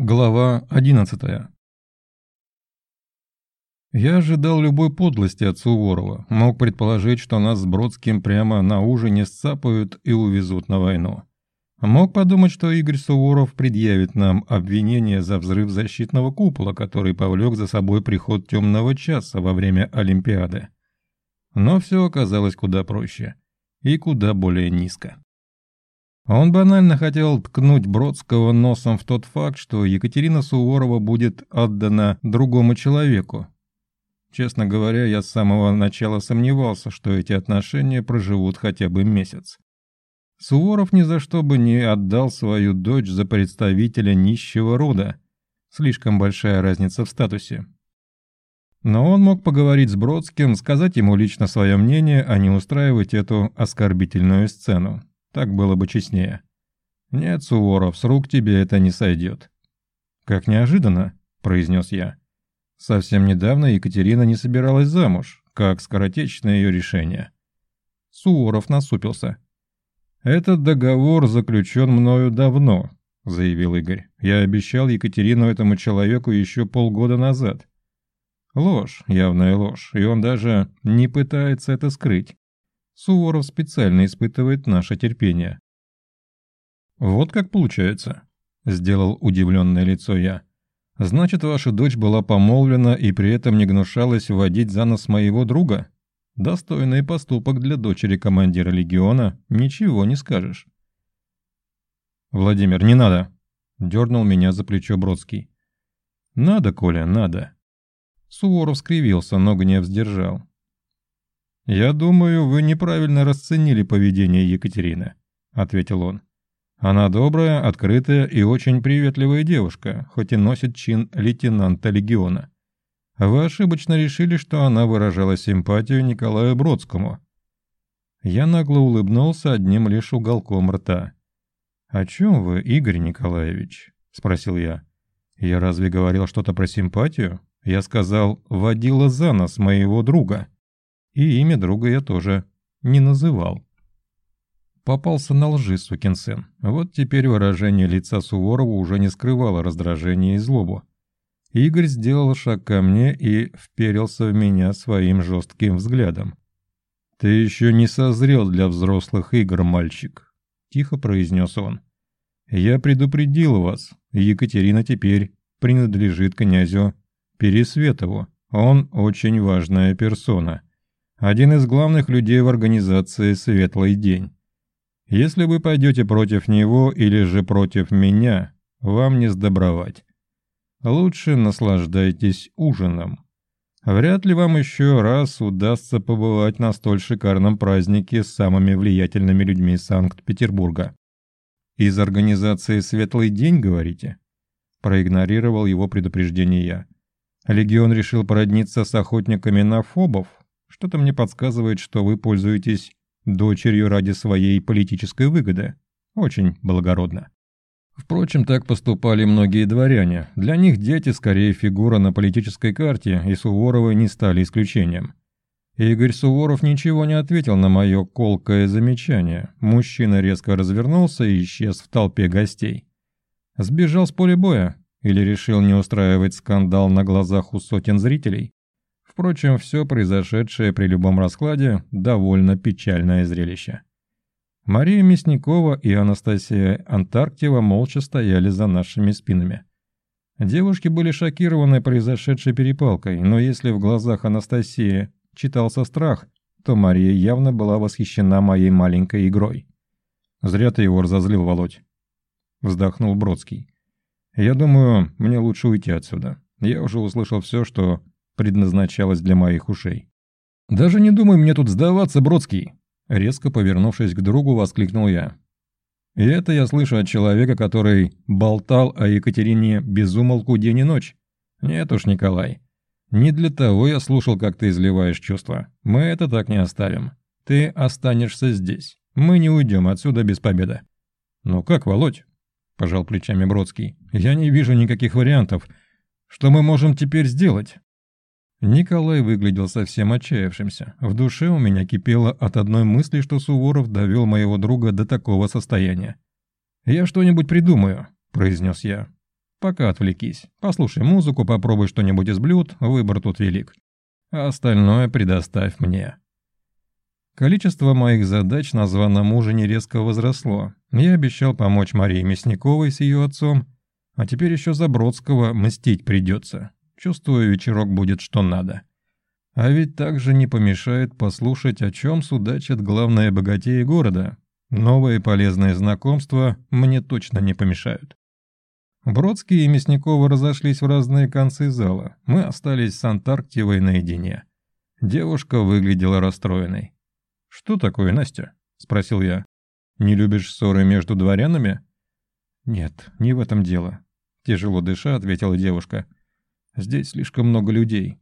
Глава 11 Я ожидал любой подлости от Суворова, мог предположить, что нас с Бродским прямо на ужине сцапают и увезут на войну. Мог подумать, что Игорь Суворов предъявит нам обвинение за взрыв защитного купола, который повлек за собой приход темного часа во время Олимпиады. Но все оказалось куда проще и куда более низко. Он банально хотел ткнуть Бродского носом в тот факт, что Екатерина Суворова будет отдана другому человеку. Честно говоря, я с самого начала сомневался, что эти отношения проживут хотя бы месяц. Суворов ни за что бы не отдал свою дочь за представителя нищего рода. Слишком большая разница в статусе. Но он мог поговорить с Бродским, сказать ему лично свое мнение, а не устраивать эту оскорбительную сцену. Так было бы честнее. Нет, Суворов, с рук тебе это не сойдет. Как неожиданно, произнес я. Совсем недавно Екатерина не собиралась замуж, как скоротечное ее решение. Суворов насупился. «Этот договор заключен мною давно», — заявил Игорь. «Я обещал Екатерину этому человеку еще полгода назад». Ложь, явная ложь, и он даже не пытается это скрыть. Суворов специально испытывает наше терпение. «Вот как получается», — сделал удивленное лицо я. «Значит, ваша дочь была помолвлена и при этом не гнушалась вводить за нос моего друга? Достойный поступок для дочери командира легиона, ничего не скажешь». «Владимир, не надо!» — дернул меня за плечо Бродский. «Надо, Коля, надо!» Суворов скривился, но гнев сдержал. «Я думаю, вы неправильно расценили поведение Екатерины», — ответил он. «Она добрая, открытая и очень приветливая девушка, хоть и носит чин лейтенанта легиона. Вы ошибочно решили, что она выражала симпатию Николаю Бродскому». Я нагло улыбнулся одним лишь уголком рта. «О чем вы, Игорь Николаевич?» — спросил я. «Я разве говорил что-то про симпатию? Я сказал, водила за нос моего друга». И имя друга я тоже не называл. Попался на лжи, сукин сын. Вот теперь выражение лица Суворова уже не скрывало раздражение и злобу. Игорь сделал шаг ко мне и вперился в меня своим жестким взглядом. «Ты еще не созрел для взрослых игр, мальчик», — тихо произнес он. «Я предупредил вас, Екатерина теперь принадлежит князю Пересветову. Он очень важная персона один из главных людей в организации «Светлый день». Если вы пойдете против него или же против меня, вам не сдобровать. Лучше наслаждайтесь ужином. Вряд ли вам еще раз удастся побывать на столь шикарном празднике с самыми влиятельными людьми Санкт-Петербурга. Из организации «Светлый день», говорите? Проигнорировал его предупреждение я. Легион решил породниться с охотниками на фобов, что-то мне подсказывает, что вы пользуетесь дочерью ради своей политической выгоды. Очень благородно. Впрочем, так поступали многие дворяне. Для них дети скорее фигура на политической карте, и Суворовы не стали исключением. Игорь Суворов ничего не ответил на мое колкое замечание. Мужчина резко развернулся и исчез в толпе гостей. Сбежал с поля боя? Или решил не устраивать скандал на глазах у сотен зрителей? Впрочем, все произошедшее при любом раскладе – довольно печальное зрелище. Мария Мясникова и Анастасия Антарктива молча стояли за нашими спинами. Девушки были шокированы произошедшей перепалкой, но если в глазах Анастасии читался страх, то Мария явно была восхищена моей маленькой игрой. «Зря ты его разозлил, Володь», — вздохнул Бродский. «Я думаю, мне лучше уйти отсюда. Я уже услышал все, что предназначалась для моих ушей. «Даже не думай мне тут сдаваться, Бродский!» Резко повернувшись к другу, воскликнул я. И это я слышу от человека, который болтал о Екатерине безумолку день и ночь. Нет уж, Николай. Не для того я слушал, как ты изливаешь чувства. Мы это так не оставим. Ты останешься здесь. Мы не уйдем отсюда без победы. Ну как, Володь? Пожал плечами Бродский. Я не вижу никаких вариантов. Что мы можем теперь сделать? Николай выглядел совсем отчаявшимся. В душе у меня кипело от одной мысли, что Суворов довел моего друга до такого состояния. «Я что-нибудь придумаю», — произнес я. Пока отвлекись. Послушай музыку, попробуй что-нибудь из блюд, выбор тут велик. А остальное предоставь мне. Количество моих задач на званом ужине резко возросло. Я обещал помочь Марии Мясниковой с ее отцом, а теперь еще Забродского мстить придется. Чувствую, вечерок будет что надо. А ведь также не помешает послушать, о чем судачат главные богатеи города. Новые полезные знакомства мне точно не помешают. Бродский и Мясникова разошлись в разные концы зала. Мы остались с Антарктивой наедине. Девушка выглядела расстроенной. «Что такое, Настя?» – спросил я. «Не любишь ссоры между дворянами?» «Нет, не в этом дело», – тяжело дыша ответила девушка. «Здесь слишком много людей».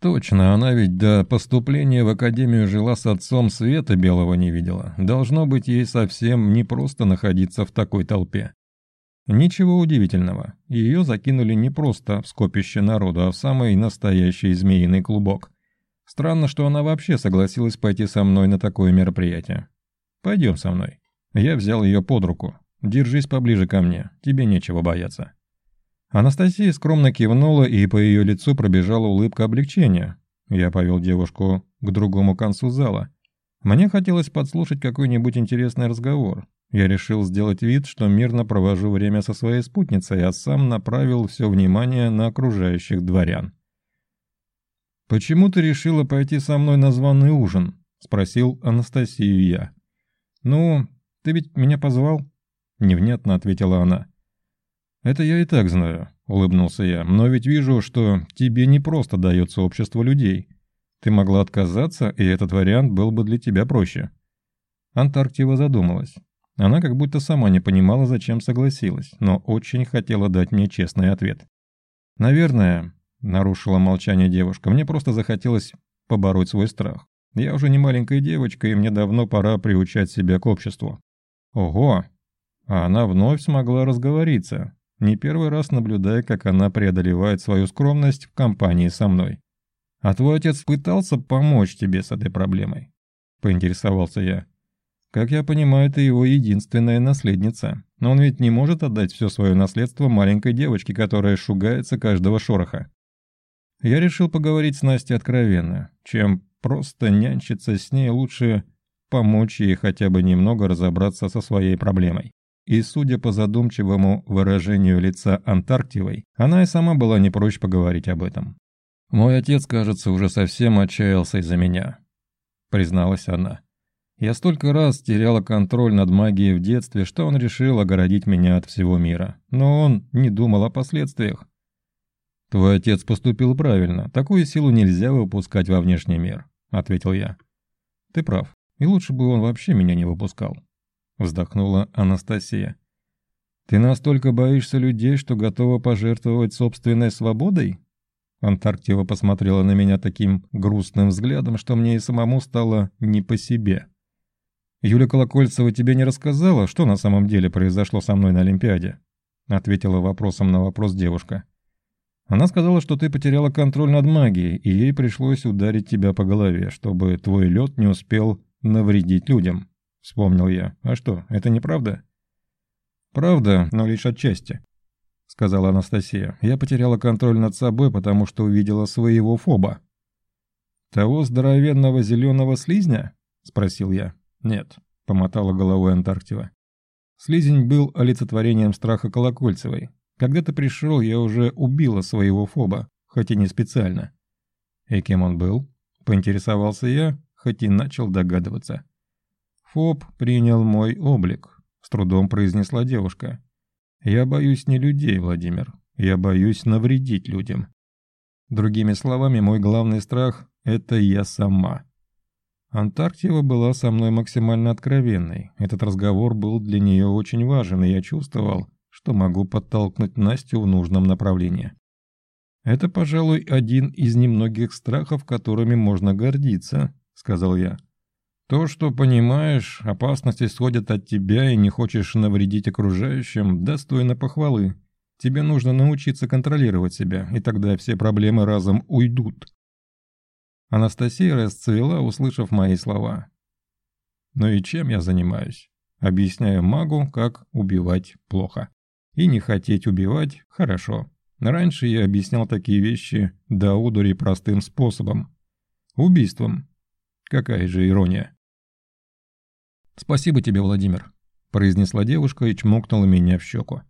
Точно, она ведь до поступления в академию жила с отцом, света белого не видела. Должно быть, ей совсем не просто находиться в такой толпе. Ничего удивительного, ее закинули не просто в скопище народу, а в самый настоящий змеиный клубок. Странно, что она вообще согласилась пойти со мной на такое мероприятие. «Пойдем со мной». Я взял ее под руку. «Держись поближе ко мне, тебе нечего бояться». Анастасия скромно кивнула, и по ее лицу пробежала улыбка облегчения. Я повел девушку к другому концу зала. Мне хотелось подслушать какой-нибудь интересный разговор. Я решил сделать вид, что мирно провожу время со своей спутницей, а сам направил все внимание на окружающих дворян. «Почему ты решила пойти со мной на званый ужин?» – спросил Анастасию я. «Ну, ты ведь меня позвал?» – невнятно ответила она. «Это я и так знаю», – улыбнулся я, – «но ведь вижу, что тебе не просто дается общество людей. Ты могла отказаться, и этот вариант был бы для тебя проще». Антарктива задумалась. Она как будто сама не понимала, зачем согласилась, но очень хотела дать мне честный ответ. «Наверное, — нарушила молчание девушка. «Мне просто захотелось побороть свой страх. Я уже не маленькая девочка, и мне давно пора приучать себя к обществу». «Ого!» А она вновь смогла разговориться, не первый раз наблюдая, как она преодолевает свою скромность в компании со мной. «А твой отец пытался помочь тебе с этой проблемой?» — поинтересовался я. «Как я понимаю, ты его единственная наследница, но он ведь не может отдать все свое наследство маленькой девочке, которая шугается каждого шороха». Я решил поговорить с Настей откровенно. Чем просто нянчиться с ней, лучше помочь ей хотя бы немного разобраться со своей проблемой. И судя по задумчивому выражению лица Антарктивой, она и сама была не прочь поговорить об этом. «Мой отец, кажется, уже совсем отчаялся из-за меня», — призналась она. «Я столько раз теряла контроль над магией в детстве, что он решил огородить меня от всего мира. Но он не думал о последствиях. «Твой отец поступил правильно. Такую силу нельзя выпускать во внешний мир», — ответил я. «Ты прав. И лучше бы он вообще меня не выпускал», — вздохнула Анастасия. «Ты настолько боишься людей, что готова пожертвовать собственной свободой?» Антарктива посмотрела на меня таким грустным взглядом, что мне и самому стало не по себе. «Юля Колокольцева тебе не рассказала, что на самом деле произошло со мной на Олимпиаде?» Ответила вопросом на вопрос девушка. Она сказала, что ты потеряла контроль над магией, и ей пришлось ударить тебя по голове, чтобы твой лед не успел навредить людям. Вспомнил я. А что, это неправда? Правда, но лишь отчасти, сказала Анастасия. Я потеряла контроль над собой, потому что увидела своего фоба. Того здоровенного зеленого слизня? Спросил я. Нет, помотала головой Антарктива. Слизень был олицетворением страха Колокольцевой, когда ты пришел, я уже убила своего Фоба, хоть и не специально. И кем он был? Поинтересовался я, хоть и начал догадываться. Фоб принял мой облик, с трудом произнесла девушка. Я боюсь не людей, Владимир. Я боюсь навредить людям. Другими словами, мой главный страх – это я сама. Антарктива была со мной максимально откровенной. Этот разговор был для нее очень важен, и я чувствовал, что могу подтолкнуть Настю в нужном направлении. «Это, пожалуй, один из немногих страхов, которыми можно гордиться», — сказал я. «То, что понимаешь, опасности сходят от тебя и не хочешь навредить окружающим, достойно похвалы. Тебе нужно научиться контролировать себя, и тогда все проблемы разом уйдут». Анастасия расцвела, услышав мои слова. «Ну и чем я занимаюсь?» Объясняю магу, как убивать плохо. И не хотеть убивать – хорошо. Раньше я объяснял такие вещи до удури простым способом. Убийством. Какая же ирония. «Спасибо тебе, Владимир», – произнесла девушка и чмокнула меня в щеку.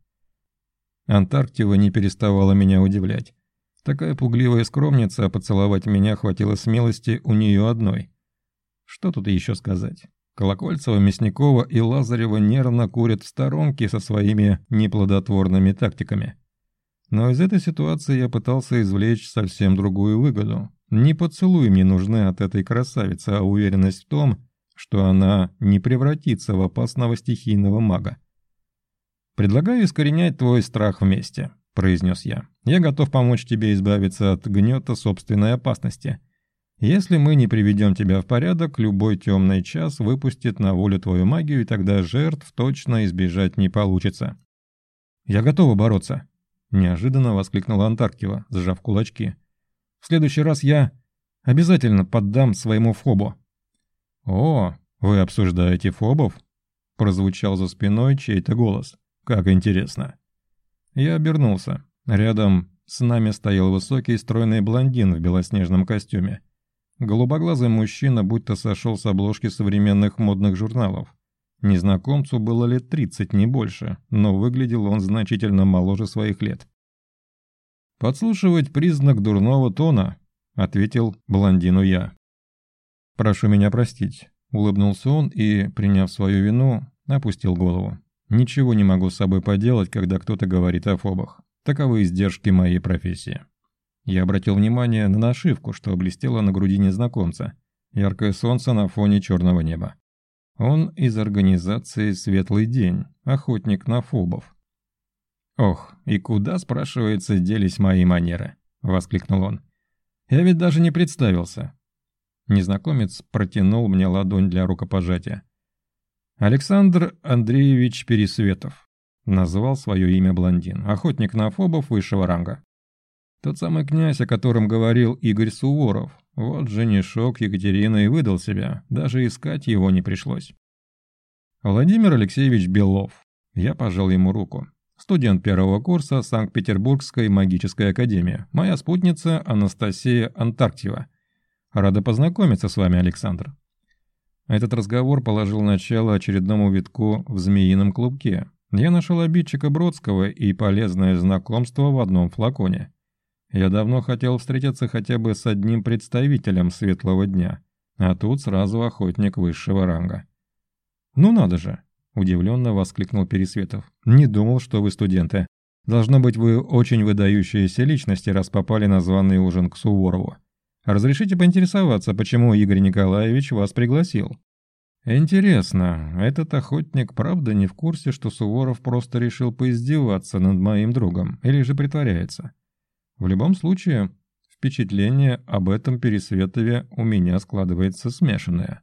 Антарктива не переставала меня удивлять. Такая пугливая скромница, а поцеловать меня хватило смелости у нее одной. Что тут еще сказать? Колокольцева, Мясникова и Лазарева нервно курят в сторонке со своими неплодотворными тактиками. Но из этой ситуации я пытался извлечь совсем другую выгоду. Не поцелуй мне нужны от этой красавицы, а уверенность в том, что она не превратится в опасного стихийного мага. «Предлагаю искоренять твой страх вместе», — произнес я. «Я готов помочь тебе избавиться от гнета собственной опасности. Если мы не приведем тебя в порядок, любой темный час выпустит на волю твою магию, и тогда жертв точно избежать не получится». «Я готова бороться», — неожиданно воскликнула Антарктива, сжав кулачки. «В следующий раз я обязательно поддам своему фобу». «О, вы обсуждаете фобов?» — прозвучал за спиной чей-то голос. «Как интересно». Я обернулся. Рядом с нами стоял высокий стройный блондин в белоснежном костюме. Голубоглазый мужчина будто сошел с обложки современных модных журналов. Незнакомцу было лет 30, не больше, но выглядел он значительно моложе своих лет. «Подслушивать признак дурного тона», — ответил блондину я. «Прошу меня простить», — улыбнулся он и, приняв свою вину, опустил голову. Ничего не могу с собой поделать, когда кто-то говорит о фобах. Таковы издержки моей профессии. Я обратил внимание на нашивку, что блестела на груди незнакомца. Яркое солнце на фоне черного неба. Он из организации «Светлый день», охотник на фобов. «Ох, и куда, спрашивается, делись мои манеры?» — воскликнул он. «Я ведь даже не представился». Незнакомец протянул мне ладонь для рукопожатия. Александр Андреевич Пересветов. Назвал свое имя блондин. Охотник на фобов высшего ранга. Тот самый князь, о котором говорил Игорь Суворов. Вот женишок Екатерины и выдал себя. Даже искать его не пришлось. Владимир Алексеевич Белов. Я пожал ему руку. Студент первого курса Санкт-Петербургской магической академии. Моя спутница Анастасия Антарктива. Рада познакомиться с вами, Александр. Этот разговор положил начало очередному витку в змеином клубке. Я нашел обидчика Бродского и полезное знакомство в одном флаконе. Я давно хотел встретиться хотя бы с одним представителем светлого дня, а тут сразу охотник высшего ранга. «Ну надо же!» – удивленно воскликнул Пересветов. «Не думал, что вы студенты. Должно быть, вы очень выдающиеся личности, раз попали на званый ужин к Суворову. Разрешите поинтересоваться, почему Игорь Николаевич вас пригласил?» «Интересно, этот охотник правда не в курсе, что Суворов просто решил поиздеваться над моим другом, или же притворяется? В любом случае, впечатление об этом Пересветове у меня складывается смешанное».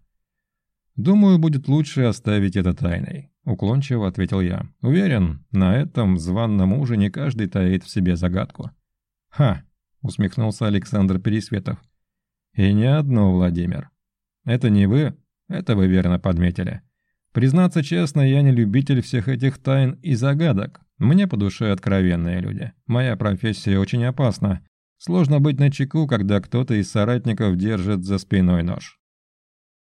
«Думаю, будет лучше оставить это тайной», — уклончиво ответил я. «Уверен, на этом званном ужине каждый таит в себе загадку». «Ха!» — усмехнулся Александр Пересветов. «И не одно, Владимир. Это не вы, это вы верно подметили. Признаться честно, я не любитель всех этих тайн и загадок. Мне по душе откровенные люди. Моя профессия очень опасна. Сложно быть начеку, когда кто-то из соратников держит за спиной нож.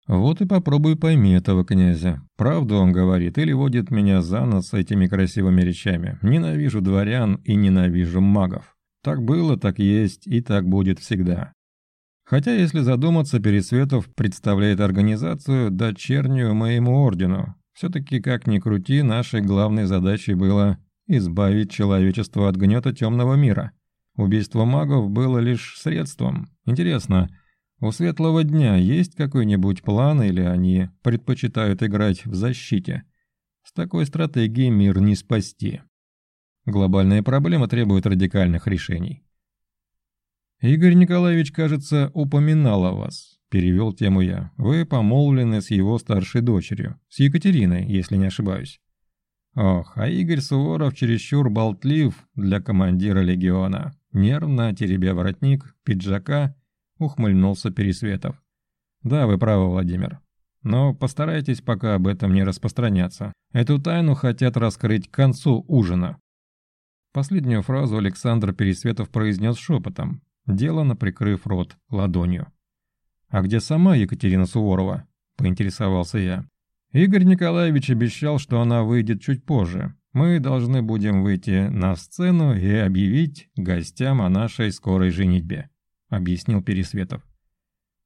Вот и попробуй пойми этого князя. Правду он говорит или водит меня за нос этими красивыми речами. Ненавижу дворян и ненавижу магов. Так было, так есть и так будет всегда. Хотя, если задуматься, Пересветов представляет организацию, дочернюю моему ордену. Все-таки, как ни крути, нашей главной задачей было избавить человечество от гнета темного мира. Убийство магов было лишь средством. Интересно, у Светлого Дня есть какой-нибудь план или они предпочитают играть в защите? С такой стратегией мир не спасти. Глобальные проблемы требуют радикальных решений. «Игорь Николаевич, кажется, упоминал о вас», – перевел тему я. «Вы помолвлены с его старшей дочерью, с Екатериной, если не ошибаюсь». Ох, а Игорь Суворов чересчур болтлив для командира легиона. Нервно, теребя воротник, пиджака, ухмыльнулся Пересветов. «Да, вы правы, Владимир. Но постарайтесь пока об этом не распространяться. Эту тайну хотят раскрыть к концу ужина. Последнюю фразу Александр Пересветов произнес шепотом, делано прикрыв рот ладонью. «А где сама Екатерина Суворова?» – поинтересовался я. Игорь Николаевич обещал, что она выйдет чуть позже. Мы должны будем выйти на сцену и объявить гостям о нашей скорой женитьбе», — объяснил Пересветов.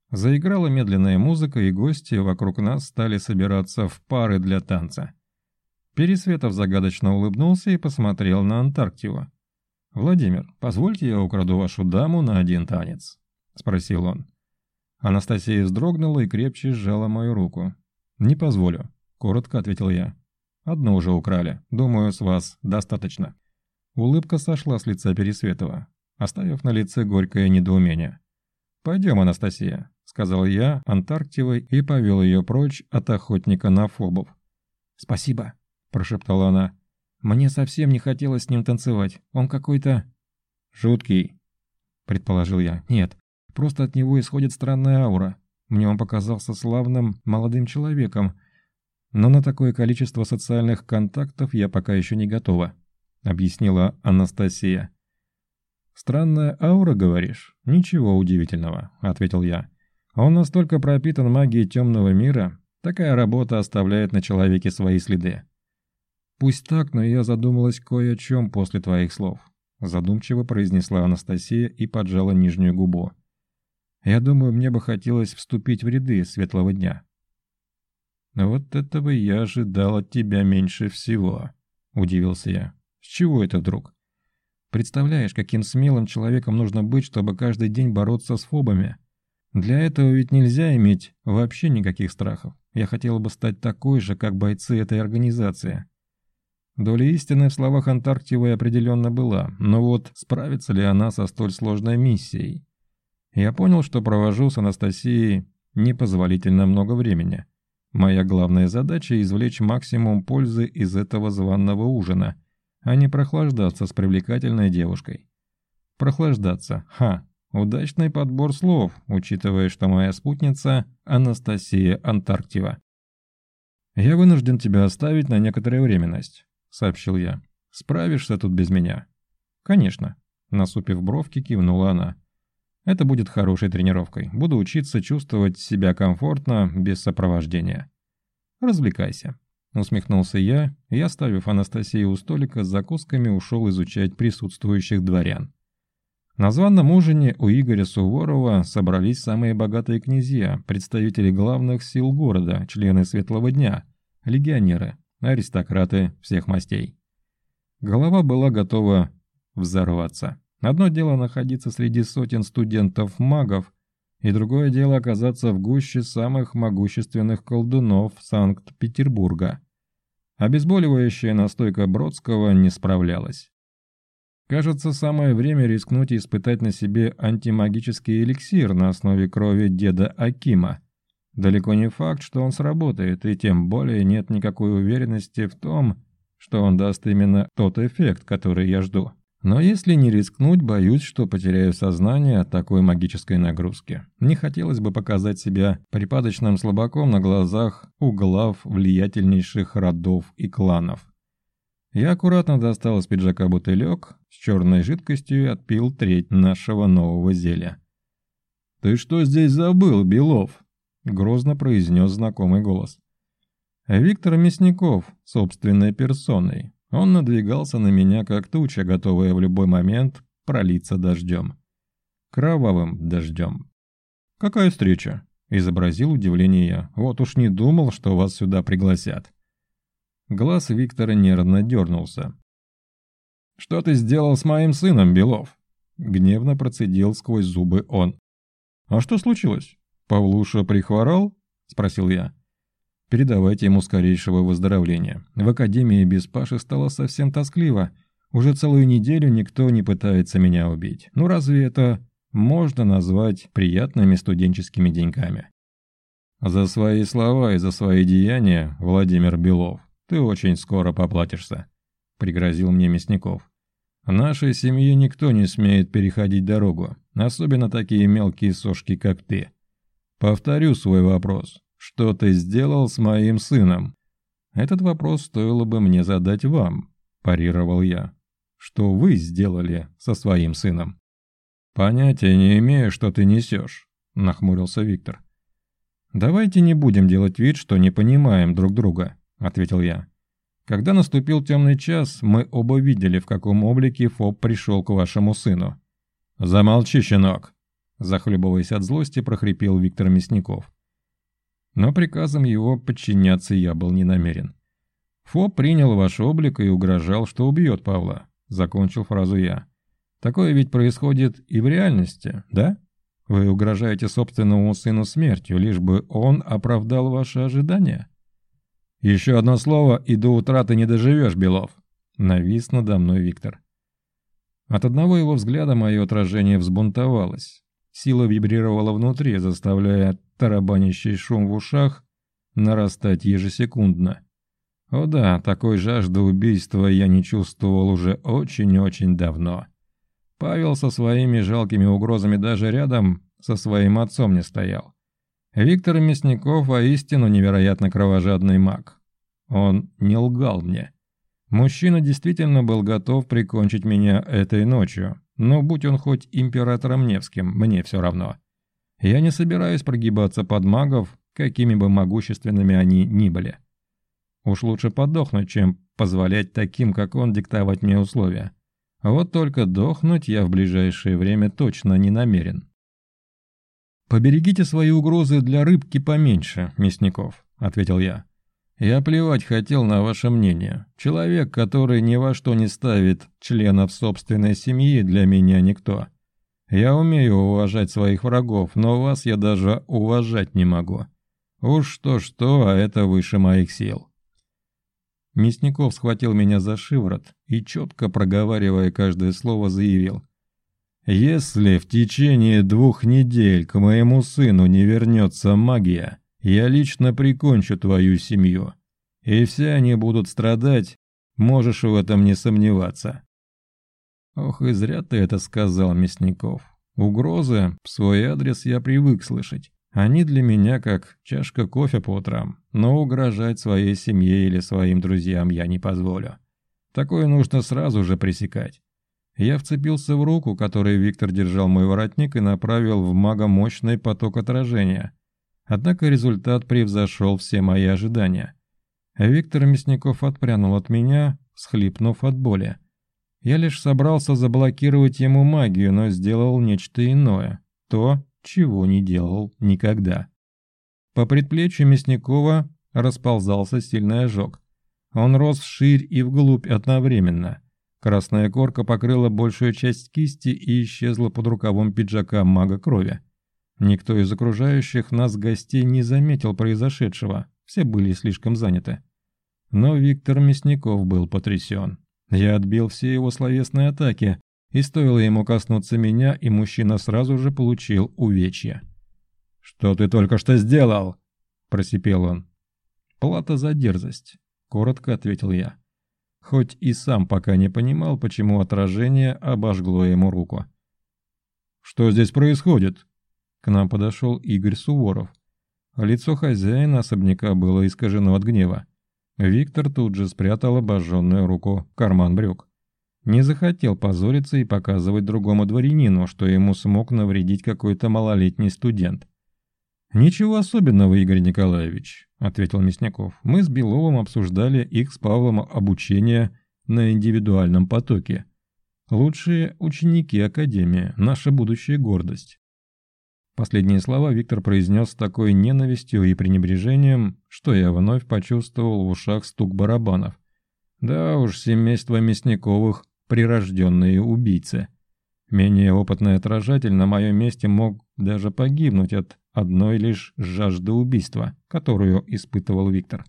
Заиграла медленная музыка, и гости вокруг нас стали собираться в пары для танца. Пересветов загадочно улыбнулся и посмотрел на Антарктиду. «Владимир, позвольте я украду вашу даму на один танец?» — спросил он. Анастасия вздрогнула и крепче сжала мою руку. «Не позволю», — коротко ответил я. «Одну уже украли. Думаю, с вас достаточно». Улыбка сошла с лица Пересветова, оставив на лице горькое недоумение. «Пойдем, Анастасия», — сказал я Антарктивой и повел ее прочь от охотника на фобов. «Спасибо», — прошептала она. «Мне совсем не хотелось с ним танцевать. Он какой-то...» «Жуткий», — предположил я. «Нет, просто от него исходит странная аура. Мне он показался славным молодым человеком, но на такое количество социальных контактов я пока еще не готова», — объяснила Анастасия. «Странная аура, говоришь? Ничего удивительного», — ответил я. «Он настолько пропитан магией темного мира, такая работа оставляет на человеке свои следы». «Пусть так, но я задумалась кое о чем после твоих слов», — задумчиво произнесла Анастасия и поджала нижнюю губу. Я думаю, мне бы хотелось вступить в ряды светлого дня. Вот этого я ожидал от тебя меньше всего, удивился я. С чего это вдруг? Представляешь, каким смелым человеком нужно быть, чтобы каждый день бороться с фобами? Для этого ведь нельзя иметь вообще никаких страхов. Я хотела бы стать такой же, как бойцы этой организации. Доля истины в словах Антарктивы определенно была, но вот справится ли она со столь сложной миссией? Я понял, что провожу с Анастасией непозволительно много времени. Моя главная задача – извлечь максимум пользы из этого званного ужина, а не прохлаждаться с привлекательной девушкой. Прохлаждаться. Ха, удачный подбор слов, учитывая, что моя спутница – Анастасия Антарктива. «Я вынужден тебя оставить на некоторое временность», – сообщил я. «Справишься тут без меня?» «Конечно», – насупив бровки, кивнула она. Это будет хорошей тренировкой. Буду учиться чувствовать себя комфортно, без сопровождения. Развлекайся. Усмехнулся я и, оставив Анастасию у столика с закусками, ушел изучать присутствующих дворян. На званном ужине у Игоря Суворова собрались самые богатые князья, представители главных сил города, члены Светлого Дня, легионеры, аристократы всех мастей. Голова была готова взорваться. Одно дело находиться среди сотен студентов-магов, и другое дело оказаться в гуще самых могущественных колдунов Санкт-Петербурга. Обезболивающая настойка Бродского не справлялась. Кажется, самое время рискнуть и испытать на себе антимагический эликсир на основе крови деда Акима. Далеко не факт, что он сработает, и тем более нет никакой уверенности в том, что он даст именно тот эффект, который я жду. Но если не рискнуть, боюсь, что потеряю сознание от такой магической нагрузки. Не хотелось бы показать себя припадочным слабаком на глазах у глав влиятельнейших родов и кланов. Я аккуратно достал из пиджака бутылек с черной жидкостью и отпил треть нашего нового зелья. «Ты что здесь забыл, Белов?» — грозно произнес знакомый голос. «Виктор Мясников, собственной персоной, он надвигался на меня, как туча, готовая в любой момент пролиться дождем. Кровавым дождем. «Какая встреча?» – изобразил удивление я. «Вот уж не думал, что вас сюда пригласят». Глаз Виктора нервно дернулся. «Что ты сделал с моим сыном, Белов?» Гневно процедил сквозь зубы он. «А что случилось? Павлуша прихворал?» – спросил я. Передавайте ему скорейшего выздоровления. В академии без Паши стало совсем тоскливо. Уже целую неделю никто не пытается меня убить. Ну разве это можно назвать приятными студенческими деньками? За свои слова и за свои деяния, Владимир Белов, ты очень скоро поплатишься, пригрозил мне Мясников. Нашей семье никто не смеет переходить дорогу, особенно такие мелкие сошки, как ты. Повторю свой вопрос. Что ты сделал с моим сыном? Этот вопрос стоило бы мне задать вам, парировал я. что вы сделали со своим сыном». «Понятия не имею, что ты несешь», — нахмурился Виктор. «Давайте не будем делать вид, что не понимаем друг друга», — ответил я. «Когда наступил темный час, мы оба видели, в каком облике Фоб пришел к вашему сыну». «Замолчи, щенок!» — захлебываясь от злости, прохрипел Виктор Мясников. Но приказом его подчиняться я был не намерен. Фоб принял ваш облик и угрожал, что убьет Павла. Закончил фразу я. Такое ведь происходит и в реальности, да? Вы угрожаете собственному сыну смертью, лишь бы он оправдал ваши ожидания? Еще одно слово, и до утра ты не доживешь, Белов. Навис надо мной Виктор. От одного его взгляда мое отражение взбунтовалось. Сила вибрировала внутри, заставляя тарабанящий шум в ушах нарастать ежесекундно. О да, такой жажды убийства я не чувствовал уже очень-очень давно. Павел со своими жалкими угрозами даже рядом со своим отцом не стоял. Виктор Мясников воистину невероятно кровожадный маг. Он не лгал мне. Мужчина действительно был готов прикончить меня этой ночью, но будь он хоть императором Невским, мне все равно. Я не собираюсь прогибаться под магов, какими бы могущественными они ни были. Уж лучше подохнуть, чем позволять таким, как он, диктовать мне условия. Вот только дохнуть я в ближайшее время точно не намерен. «Поберегите свои угрозы для рыбки поменьше, Мясников», — ответил я. «Я плевать хотел на ваше мнение. Человек, который ни во что не ставит членов собственной семьи, для меня никто. Я умею уважать своих врагов, но вас я даже уважать не могу. Уж что-что, а это выше моих сил. Мясников схватил меня за шиворот и, четко проговаривая каждое слово, заявил. «Если в течение двух недель к моему сыну не вернется магия, я лично прикончу твою семью, и все они будут страдать, можешь в этом не сомневаться». Ох, и зря ты это сказал, Мясников. Угрозы в свой адрес я привык слышать. Они для меня как чашка кофе по утрам, но угрожать своей семье или своим друзьям я не позволю. Такое нужно сразу же пресекать. Я вцепился в руку, которой Виктор держал мой воротник и направил в мага мощный поток отражения. Однако результат превзошел все мои ожидания. Виктор Мясников отпрянул от меня, схлипнув от боли. Я лишь собрался заблокировать ему магию, но сделал нечто иное. То, чего не делал никогда. По предплечью Мясникова расползался сильный ожог. Он рос вширь и вглубь одновременно. Красная корка покрыла большую часть кисти и исчезла под рукавом пиджака мага крови. Никто из окружающих нас гостей не заметил произошедшего, все были слишком заняты. Но Виктор Мясников был потрясен. Я отбил все его словесные атаки, и стоило ему коснуться меня, и мужчина сразу же получил увечья. «Что ты только что сделал?» – просипел он. «Плата за дерзость», – коротко ответил я. Хоть и сам пока не понимал, почему отражение обожгло ему руку. «Что здесь происходит?» К нам подошел Игорь Суворов. Лицо хозяина особняка было искажено от гнева. Виктор тут же спрятал обожженную руку в карман брюк. Не захотел позориться и показывать другому дворянину, что ему смог навредить какой-то малолетний студент. «Ничего особенного, Игорь Николаевич», — ответил Мясников. «Мы с Беловым обсуждали их с Павлом обучение на индивидуальном потоке. Лучшие ученики Академии, наша будущая гордость». Последние слова Виктор произнес с такой ненавистью и пренебрежением, что я вновь почувствовал в ушах стук барабанов. Да уж, семейство Мясниковых прирожденные убийцы. Менее опытный отражатель на моем месте мог даже погибнуть от одной лишь жажды убийства, которую испытывал Виктор.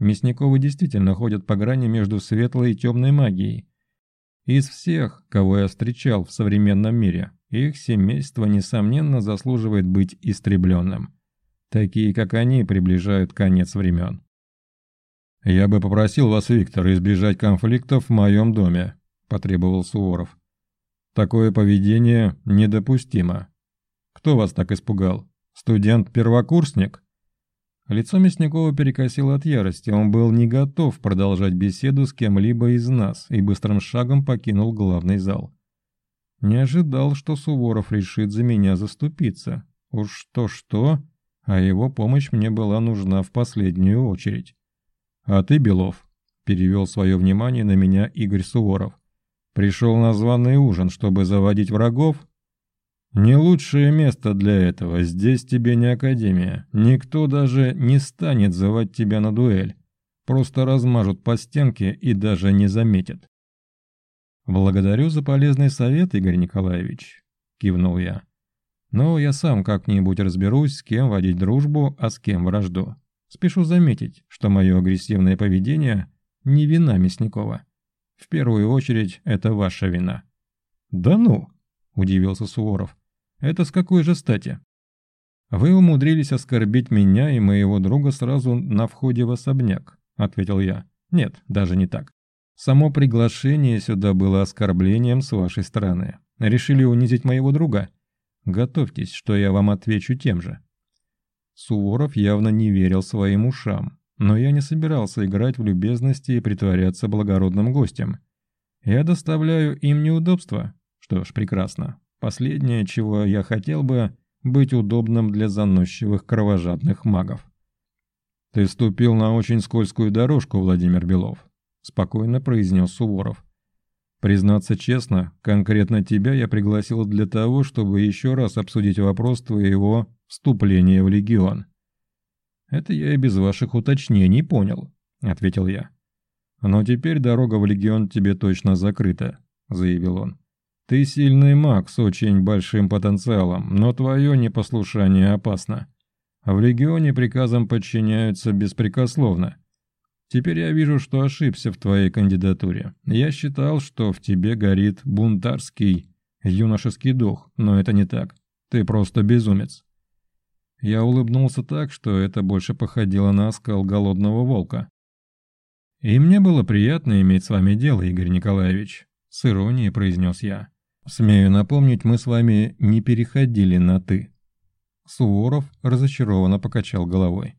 Мясниковы действительно ходят по грани между светлой и темной магией. Из всех, кого я встречал в современном мире, их семейство, несомненно, заслуживает быть истребленным. Такие, как они, приближают конец времен. «Я бы попросил вас, Виктор, избежать конфликтов в моем доме», – потребовал Суворов. «Такое поведение недопустимо. Кто вас так испугал? Студент-первокурсник?» Лицо Мясникова перекосило от ярости, он был не готов продолжать беседу с кем-либо из нас и быстрым шагом покинул главный зал. Не ожидал, что Суворов решит за меня заступиться. Уж что-что, а его помощь мне была нужна в последнюю очередь. «А ты, Белов», — перевел свое внимание на меня Игорь Суворов, — «пришел на званый ужин, чтобы заводить врагов?» «Не лучшее место для этого, здесь тебе не академия. Никто даже не станет звать тебя на дуэль. Просто размажут по стенке и даже не заметят». «Благодарю за полезный совет, Игорь Николаевич», — кивнул я. «Но я сам как-нибудь разберусь, с кем водить дружбу, а с кем вражду. Спешу заметить, что мое агрессивное поведение не вина Мясникова. В первую очередь, это ваша вина». «Да ну!» – удивился Суворов. Это с какой же стати? Вы умудрились оскорбить меня и моего друга сразу на входе в особняк, ответил я. Нет, даже не так. Само приглашение сюда было оскорблением с вашей стороны. Решили унизить моего друга? Готовьтесь, что я вам отвечу тем же. Суворов явно не верил своим ушам, но я не собирался играть в любезности и притворяться благородным гостем. Я доставляю им неудобства. Что ж, прекрасно. Последнее, чего я хотел бы, быть удобным для заносчивых кровожадных магов. «Ты ступил на очень скользкую дорожку, Владимир Белов», – спокойно произнес Суворов. «Признаться честно, конкретно тебя я пригласил для того, чтобы еще раз обсудить вопрос твоего вступления в Легион». «Это я и без ваших уточнений понял», – ответил я. «Но теперь дорога в Легион тебе точно закрыта», – заявил он. Ты сильный маг с очень большим потенциалом, но твое непослушание опасно. В Легионе приказам подчиняются беспрекословно. Теперь я вижу, что ошибся в твоей кандидатуре. Я считал, что в тебе горит бунтарский, юношеский дух, но это не так. Ты просто безумец. Я улыбнулся так, что это больше походило на оскал голодного волка. «И мне было приятно иметь с вами дело, Игорь Николаевич», — с иронией произнес я. Смею напомнить, мы с вами не переходили на «ты». Суворов разочарованно покачал головой.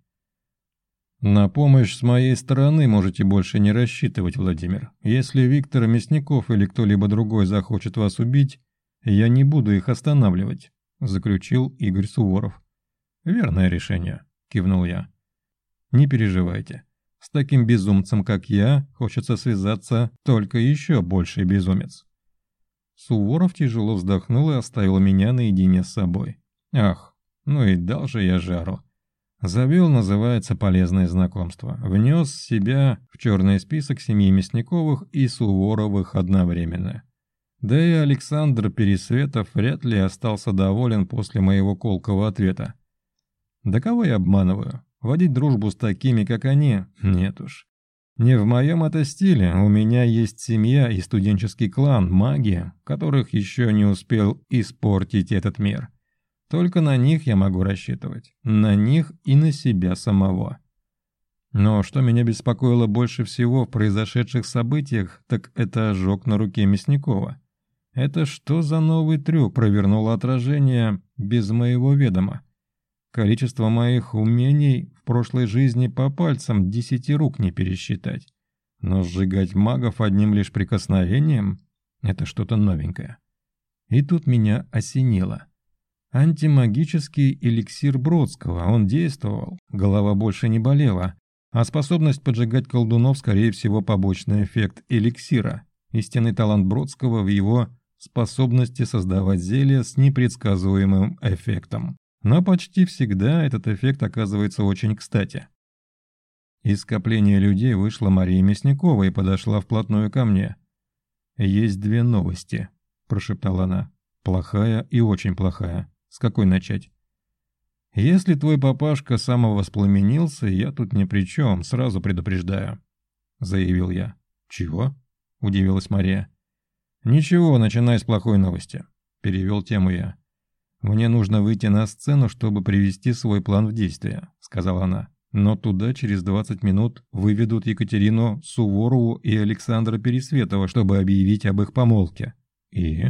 «На помощь с моей стороны можете больше не рассчитывать, Владимир. Если Виктор Мясников или кто-либо другой захочет вас убить, я не буду их останавливать», – заключил Игорь Суворов. «Верное решение», – кивнул я. «Не переживайте. С таким безумцем, как я, хочется связаться только еще больший безумец». Суворов тяжело вздохнул и оставил меня наедине с собой. Ах, ну и дал же я жару. Завел, называется, полезное знакомство. Внес себя в черный список семьи Мясниковых и Суворовых одновременно. Да и Александр Пересветов вряд ли остался доволен после моего колкого ответа. Да кого я обманываю? Водить дружбу с такими, как они? Нет уж. Не в моем это стиле, у меня есть семья и студенческий клан, маги, которых еще не успел испортить этот мир. Только на них я могу рассчитывать, на них и на себя самого. Но что меня беспокоило больше всего в произошедших событиях, так это ожог на руке Мясникова. Это что за новый трюк провернуло отражение без моего ведома? Количество моих умений в прошлой жизни по пальцам десяти рук не пересчитать. Но сжигать магов одним лишь прикосновением – это что-то новенькое. И тут меня осенило. Антимагический эликсир Бродского, он действовал, голова больше не болела, а способность поджигать колдунов, скорее всего, побочный эффект эликсира. Истинный талант Бродского в его способности создавать зелья с непредсказуемым эффектом. Но почти всегда этот эффект оказывается очень кстати. Из скопления людей вышла Мария Мясникова и подошла вплотную ко мне. «Есть две новости», – прошептала она. «Плохая и очень плохая. С какой начать?» «Если твой папашка самовоспламенился, я тут ни при чем, сразу предупреждаю», – заявил я. «Чего?» – удивилась Мария. «Ничего, начинай с плохой новости», – перевел тему я. «Мне нужно выйти на сцену, чтобы привести свой план в действие», — сказала она. «Но туда через 20 минут выведут Екатерину Суворову и Александра Пересветова, чтобы объявить об их помолвке». «И?»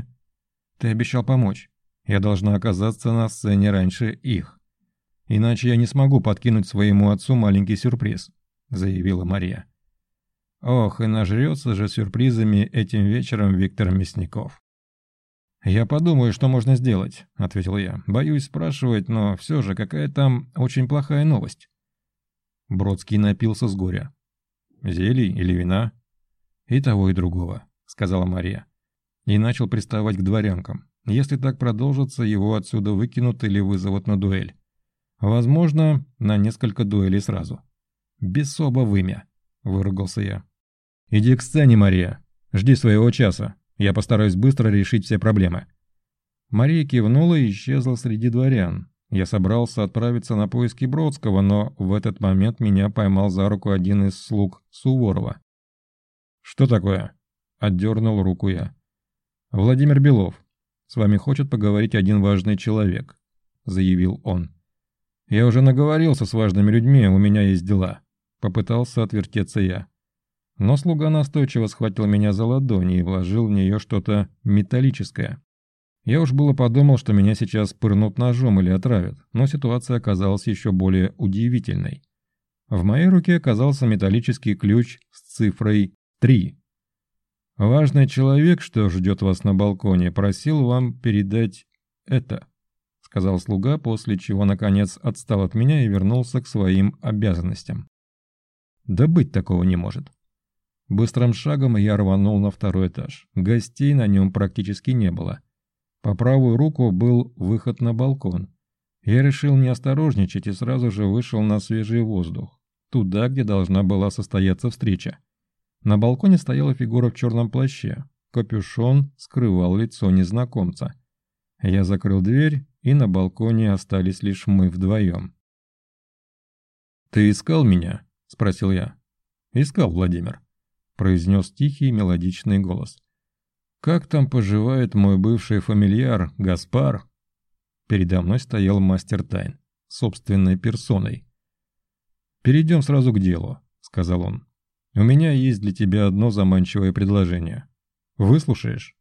«Ты обещал помочь. Я должна оказаться на сцене раньше их». Иначе я не смогу подкинуть своему отцу маленький сюрприз», — заявила Мария. «Ох, и нажрется же сюрпризами этим вечером Виктор Мясников». «Я подумаю, что можно сделать», — ответил я. «Боюсь спрашивать, но все же какая там очень плохая новость». Бродский напился с горя. «Зелий или вина?» «И того, и другого», — сказала Мария. И начал приставать к дворянкам. Если так продолжится, его отсюда выкинут или вызовут на дуэль. Возможно, на несколько дуэлей сразу. «Без соба вымя», — выругался я. «Иди к сцене, Мария. Жди своего часа. Я постараюсь быстро решить все проблемы». Мария кивнула и исчезла среди дворян. Я собрался отправиться на поиски Бродского, но в этот момент меня поймал за руку один из слуг Суворова. «Что такое?» — отдернул руку я. «Владимир Белов. С вами хочет поговорить один важный человек», — заявил он. «Я уже наговорился с важными людьми, у меня есть дела». Попытался отвертеться я. Но слуга настойчиво схватил меня за ладони и вложил в нее что-то металлическое. Я уж было подумал, что меня сейчас пырнут ножом или отравят, но ситуация оказалась еще более удивительной. В моей руке оказался металлический ключ с цифрой 3. «Важный человек, что ждет вас на балконе, просил вам передать это» сказал слуга, после чего, наконец, отстал от меня и вернулся к своим обязанностям. Да быть такого не может. Быстрым шагом я рванул на второй этаж. Гостей на нем практически не было. По правую руку был выход на балкон. Я решил не осторожничать и сразу же вышел на свежий воздух. Туда, где должна была состояться встреча. На балконе стояла фигура в черном плаще. Капюшон скрывал лицо незнакомца. Я закрыл дверь и на балконе остались лишь мы вдвоем. «Ты искал меня?» – спросил я. «Искал, Владимир», – произнес тихий мелодичный голос. «Как там поживает мой бывший фамильяр Гаспар?» Передо мной стоял мастер тайн, собственной персоной. «Перейдем сразу к делу», – сказал он. «У меня есть для тебя одно заманчивое предложение. Выслушаешь?»